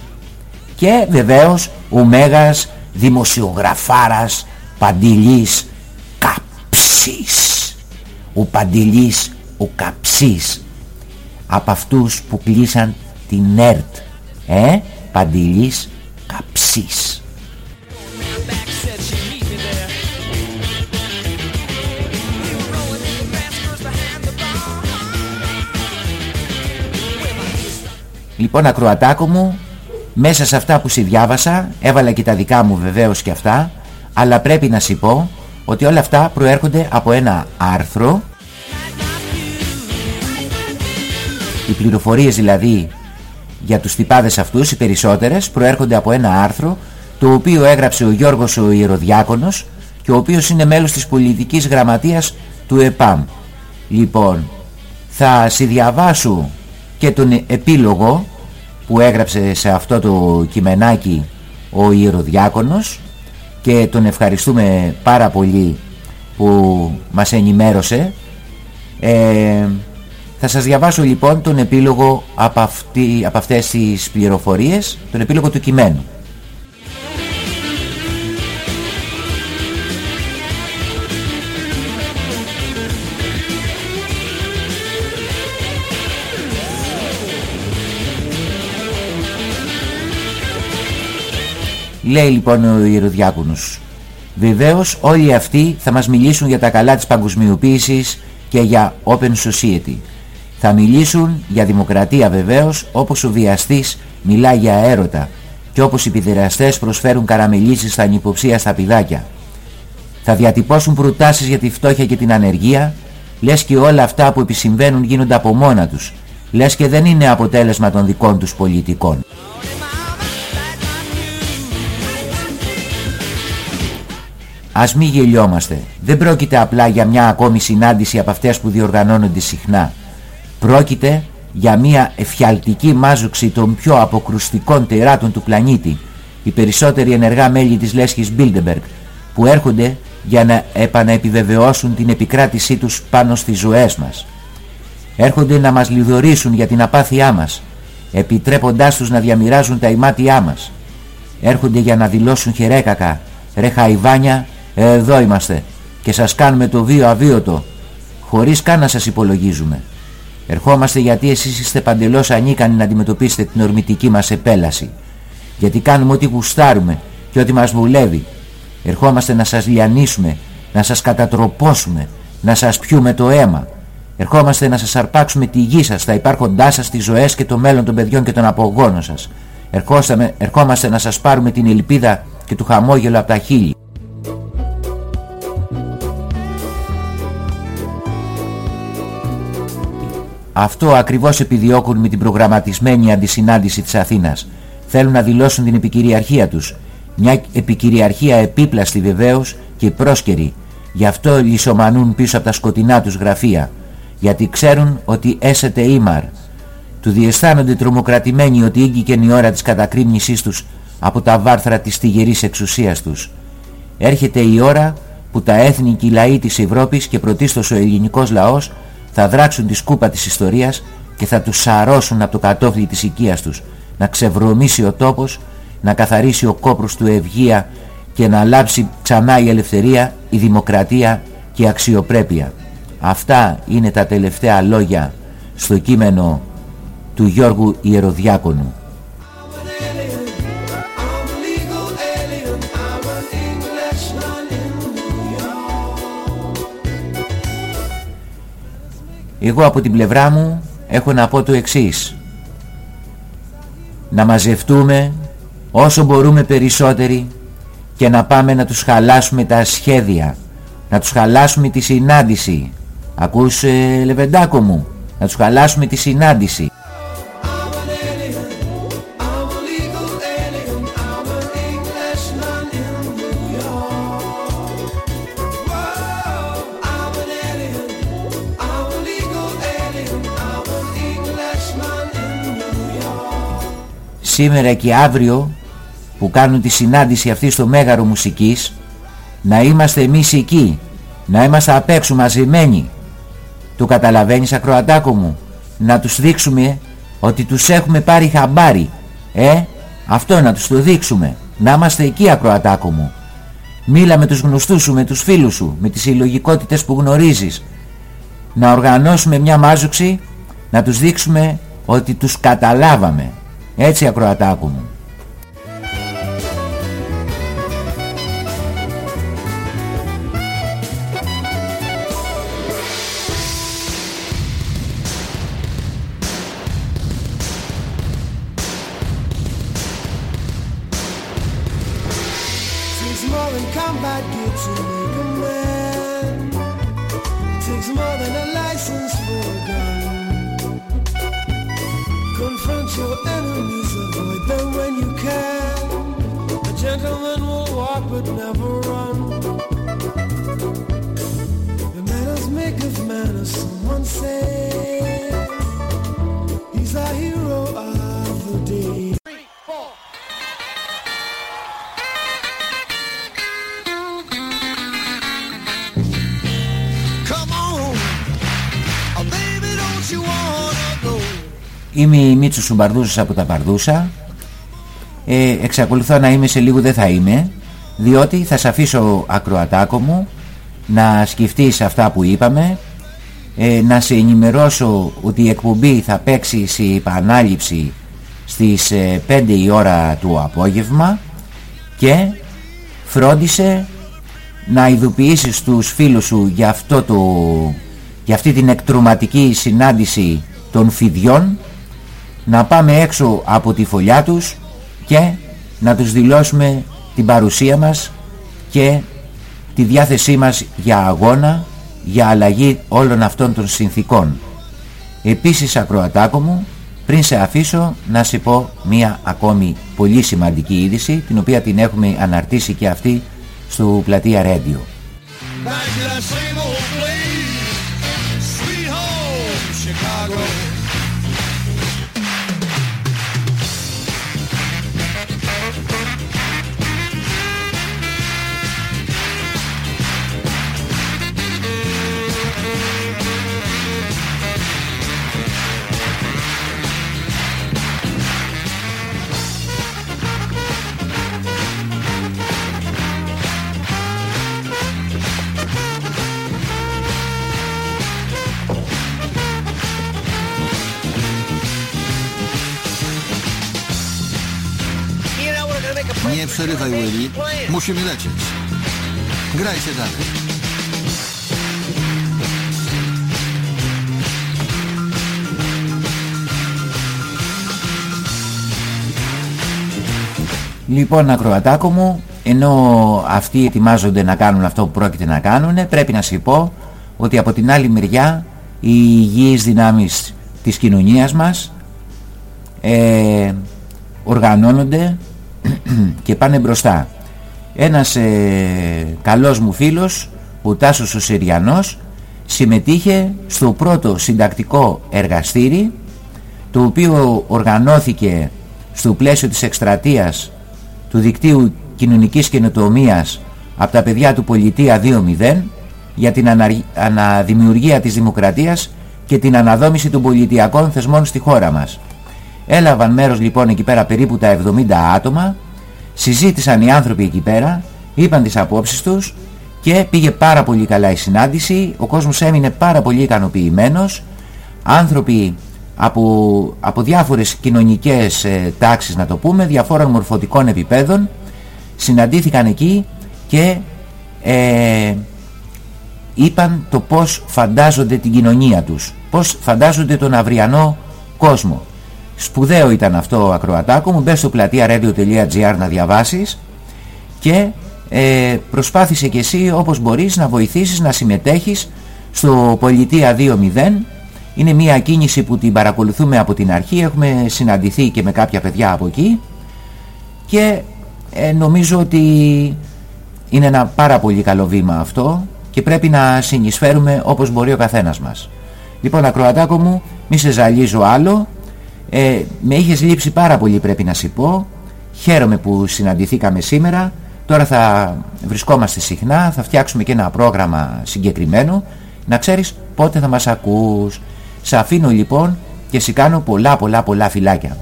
και βεβαίως ο Μέγας δημοσιογραφάρας Παντιλής Καψής ο Παντιλής ο Καψής. Από αυτούς που κλείσαν την ΕΡΤ ε, Παντιλής Καψής Λοιπόν ακροατάκο μου Μέσα σε αυτά που σου διάβασα Έβαλα και τα δικά μου βεβαίως και αυτά Αλλά πρέπει να σου πω Ότι όλα αυτά προέρχονται από ένα άρθρο Οι πληροφορίες δηλαδή για τους τυπάδες αυτούς, οι περισσότερες, προέρχονται από ένα άρθρο το οποίο έγραψε ο Γιώργος ο Ιεροδιάκονος και ο οποίος είναι μέλος της πολιτικής γραμματείας του ΕΠΑΜ. Λοιπόν, θα σε διαβάσω και τον επίλογο που έγραψε σε αυτό το κειμενάκι ο Ιεροδιάκονος και τον ευχαριστούμε πάρα πολύ που μας ενημέρωσε. Ε, θα σας διαβάσω λοιπόν τον επίλογο από, αυτή, από αυτές τις πληροφορίες τον επίλογο του κειμένου Λέει λοιπόν ο Ιεροδιάκονος Βεβαίως όλοι αυτοί θα μας μιλήσουν για τα καλά της παγκοσμιοποίησης και για open society. Θα μιλήσουν για δημοκρατία βεβαίως όπως ο βιαστής μιλά για έρωτα και όπως οι πιδεραστές προσφέρουν καραμελίσεις στα ανυποψία στα πιδάκια. Θα διατυπώσουν προτάσεις για τη φτώχεια και την ανεργία λες και όλα αυτά που επισυμβαίνουν γίνονται από μόνα τους λες και δεν είναι αποτέλεσμα των δικών τους πολιτικών. Ας μη γελιόμαστε. Δεν πρόκειται απλά για μια ακόμη συνάντηση από αυτές που διοργανώνονται συχνά. Πρόκειται για μια εφιαλτική μάζουξη των πιο αποκρουστικών τεράτων του πλανήτη, οι περισσότεροι ενεργά μέλη της λέσχης Bilderberg, που έρχονται για να επαναεπιβεβαιώσουν την επικράτησή τους πάνω στις ζωές μας. Έρχονται να μας λιδωρήσουν για την απάθειά μας, επιτρέποντάς τους να διαμοιράζουν τα ημάτια μας. Έρχονται για να δηλώσουν χερέκακα, ρε χαϊβάνια, εδώ είμαστε και σας κάνουμε το βίο αβίωτο χωρίς καν να σας υπολογίζουμε. Ερχόμαστε γιατί εσείς είστε παντελώς ανίκανοι να αντιμετωπίσετε την ορμητική μας επέλαση. Γιατί κάνουμε ό,τι γουστάρουμε και ό,τι μας βουλεύει. Ερχόμαστε να σας λιανίσουμε, να σας κατατροπώσουμε, να σας πιούμε το αίμα. Ερχόμαστε να σας αρπάξουμε τη γη σας, τα υπάρχοντά σας, τις ζωές και το μέλλον των παιδιών και των απογόνων σας. Ερχόμαστε να σας πάρουμε την ελπίδα και του χαμόγελο από τα χείλη. Αυτό ακριβώς επιδιώκουν με την προγραμματισμένη αντισυνάντηση της Αθήνας. Θέλουν να δηλώσουν την επικυριαρχία τους. Μια επικυριαρχία επίπλαστη βεβαίως και πρόσκαιρη. Γι' αυτό λισομανούν πίσω από τα σκοτεινά τους γραφεία. γιατί ξέρουν ότι έσεται ήμαρ. Του διαισθάνονται τρομοκρατημένοι ότι ήγηκε η ώρα της κατακρίμνησής τους από τα βάρθρα της στιγερής εξουσίας τους. Έρχεται η ώρα που τα έθνη και οι λαοί της Ευρώπης και πρωτίστως ο ελληνικός λαός θα δράξουν τη σκούπα της ιστορίας και θα τους σαρώσουν από το κατόφλι της οικίας τους να ξεβρωμίσει ο τόπος, να καθαρίσει ο κόπρος του ευγεία και να λάψει ξανά η ελευθερία, η δημοκρατία και η αξιοπρέπεια. Αυτά είναι τα τελευταία λόγια στο κείμενο του Γιώργου Ιεροδιάκονου. Εγώ από την πλευρά μου έχω να πω το εξής. Να μαζευτούμε όσο μπορούμε περισσότεροι και να πάμε να τους χαλάσουμε τα σχέδια, να τους χαλάσουμε τη συνάντηση. Ακούς ε, Λεβεντάκο μου, να τους χαλάσουμε τη συνάντηση. Σήμερα και αύριο που κάνουν τη συνάντηση αυτή στο Μέγαρο Μουσικής να είμαστε εμείς εκεί, να είμαστε απ' έξω μαζεμένοι. Το καταλαβαίνεις ακροατάκο μου, να τους δείξουμε ότι τους έχουμε πάρει χαμπάρι. Ε, αυτό να τους το δείξουμε, να είμαστε εκεί ακροατάκο μου. Μίλα με τους γνωστούς σου, με τους φίλους σου, με τις συλλογικότητες που γνωρίζεις. Να οργανώσουμε μια μάζοξη, να τους δείξουμε ότι τους καταλάβαμε. Έτσι ακροατάκου μου. Η Μίτσου Σουμπαρδούσας από τα Παρδούσα ε, Εξακολουθώ να είμαι σε λίγο δεν θα είμαι Διότι θα σε αφήσω ακροατάκο μου Να σκεφτείς αυτά που είπαμε ε, Να σε ενημερώσω ότι η εκπομπή θα παίξει σε επανάληψη Στις 5 ε, η ώρα του απόγευμα Και φρόντισε να ειδοποιήσεις τους φίλους σου για, αυτό το, για αυτή την εκτροματική συνάντηση των φιδιών να πάμε έξω από τη φωλιά τους και να τους δηλώσουμε την παρουσία μας και τη διάθεσή μας για αγώνα, για αλλαγή όλων αυτών των συνθήκων. Επίσης ακροατάκο μου, πριν σε αφήσω να σε πω μία ακόμη πολύ σημαντική είδηση, την οποία την έχουμε αναρτήσει και αυτή στο πλατεία Radio. Przerywaj, Willy. Musimy lecieć. Grajcie dalej. Λοιπόν ακροατάκο μου ενώ αυτοί ετοιμάζονται να κάνουν αυτό που πρόκειται να κάνουν πρέπει να σου πω ότι από την άλλη μεριά οι υγιείς δυνάμεις της κοινωνίας μας ε, οργανώνονται και πάνε μπροστά. Ένας ε, καλός μου φίλος, ο Τάσος ο Συριανός, συμμετείχε στο πρώτο συντακτικό εργαστήρι το οποίο οργανώθηκε στο πλαίσιο της εκστρατείας του δικτύου κοινωνικής καινοτομίας από τα παιδιά του Πολιτεία 2.0 για την αναδημιουργία της δημοκρατίας και την αναδόμηση των πολιτιακών θεσμών στη χώρα μας. Έλαβαν μέρος λοιπόν εκεί πέρα περίπου τα 70 άτομα, συζήτησαν οι άνθρωποι εκεί πέρα, είπαν τις απόψεις τους και πήγε πάρα πολύ καλά η συνάντηση, ο κόσμος έμεινε πάρα πολύ ικανοποιημένος, άνθρωποι από, από διάφορες κοινωνικές ε, τάξεις να το πούμε, διαφόρων μορφωτικών επιπέδων, συναντήθηκαν εκεί και ε, είπαν το πώς φαντάζονται την κοινωνία τους, πώς φαντάζονται τον αυριανό κόσμο. Σπουδαίο ήταν αυτό ακροατάκο μου, μπες στο πλατεία radio.gr να διαβάσεις. Και ε, προσπάθησε και εσύ όπως μπορείς να βοηθήσεις να συμμετέχεις στο Πολιτεία 2.0 είναι μια κίνηση που την παρακολουθούμε από την αρχή. Έχουμε συναντηθεί και με κάποια παιδιά από εκεί. Και ε, νομίζω ότι είναι ένα πάρα πολύ καλό βήμα αυτό και πρέπει να συνεισφέρουμε όπως μπορεί ο καθένας μας. Λοιπόν ακροατάκο μου μη σε ζαλίζω άλλο ε, με είχες λείψει πάρα πολύ πρέπει να σου πω χαίρομαι που συναντηθήκαμε σήμερα Τώρα θα βρισκόμαστε συχνά, θα φτιάξουμε και ένα πρόγραμμα συγκεκριμένο. Να ξέρεις πότε θα μας ακούς. Σε αφήνω λοιπόν και σε κάνω πολλά πολλά πολλά φυλάκια.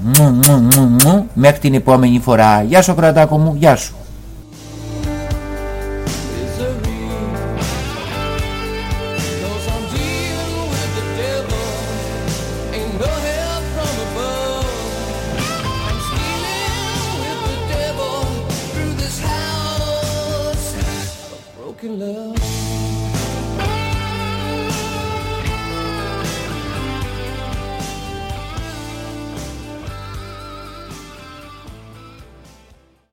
Μέχρι την επόμενη φορά. Γεια σου κρατάκο μου, γεια σου.